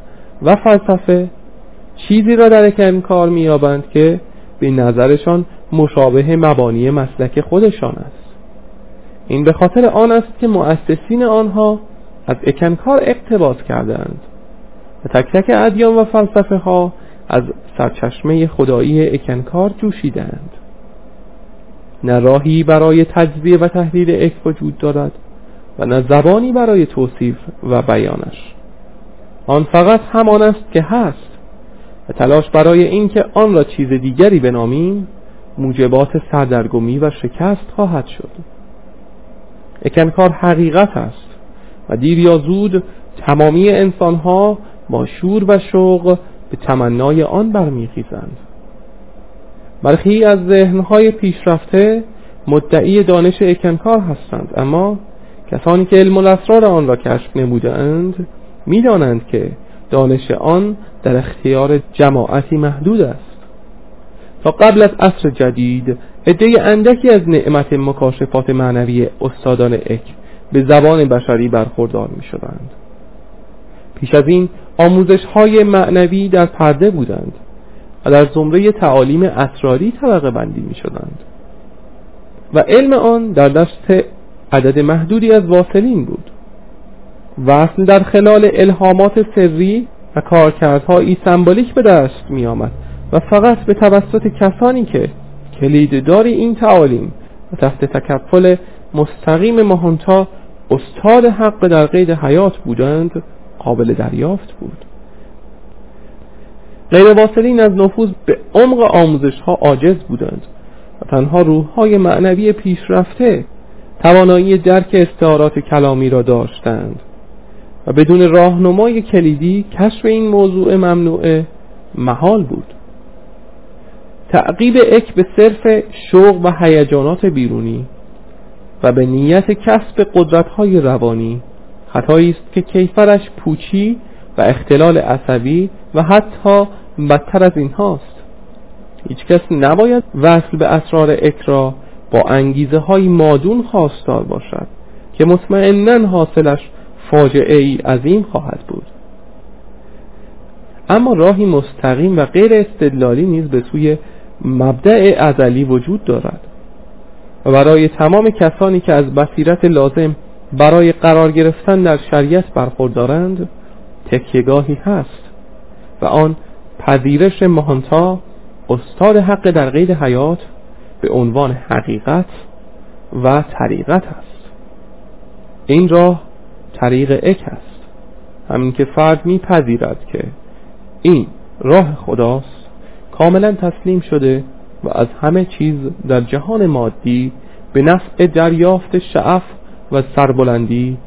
و فلسفه چیزی را در اکنکار مییابند که به نظرشان مشابه مبانی مسلک خودشان است. این به خاطر آن است که مؤسسین آنها از اکنکار اقتباس کردند و تک تک ادیان و فلسفه ها از سرچشمه خدایی اکنکار جوشیدند. نه راهی برای تجزیه و تحلیل اک وجود دارد و نه زبانی برای توصیف و بیانش. آن فقط همان است که هست و تلاش برای اینکه آن را چیز دیگری بنامیم موجبات سردرگمی و شکست خواهد شد. اکنکار حقیقت است و دیر یا زود تمامی انسانها با شور و شوق به تمنای آن برمیخیزند. برخی از ذهنهای پیشرفته مدعی دانش اکنکار هستند اما کسانی که علم الاسرار آن را کشف نمودند می‌دانند که دانش آن در اختیار جماعتی محدود است. تا قبل از عصر جدید عده اندکی از نعمت مکاشفات معنوی استادان اک به زبان بشری برخوردار می شدند پیش از این آموزش های معنوی در پرده بودند و در زمره تعالیم اسراری طبقه بندی می شدند و علم آن در دست عدد محدودی از واصلین بود. وصل در خلال الهامات سری و کارکردهایی سمبولیک به دست می آمد و فقط به توسط کسانی که کلیددار این تعالیم و تحت تکفل مستقیم مهانتا استاد حق در قید حیات بودند قابل دریافت بود. غیر واصلین از نفوذ به عمق آموزش ها عاجز بودند و تنها روح های معنوی پیشرفته توانایی درک استعارات کلامی را داشتند و بدون راهنمای کلیدی کشف این موضوع ممنوعه محال بود. تعقیب اک به صرف شوق و هیجانات بیرونی و به نیت کسب قدرت‌های روانی خطایی است که کیفرش پوچی و اختلال عصبی و حتی بدتر از این هاست. هیچ کس نباید وصل به اسرار اکرا با انگیزه های مادون خواستار باشد که مطمئنا حاصلش فاجعه ای عظیم خواهد بود. اما راهی مستقیم و غیر استدلالی نیز به سوی مبدع ازلی وجود دارد. و برای تمام کسانی که از بصیرت لازم برای قرار گرفتن در شریعت برخوردارند تکیگاهی هست و آن پذیرش مهانتا استاد حق در قید حیات به عنوان حقیقت و طریقت است. این راه طریق اک است. همین که فرد میپذیرد که این راه خداست کاملا تسلیم شده و از همه چیز در جهان مادی به نفع دریافت شعف و سربلندی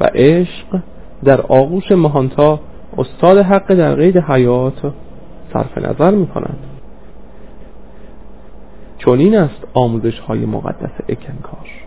و عشق در آغوش مهانتا استاد حق در قید حیات صرف نظر می کند چون این است آموزش های مقدس اکنکار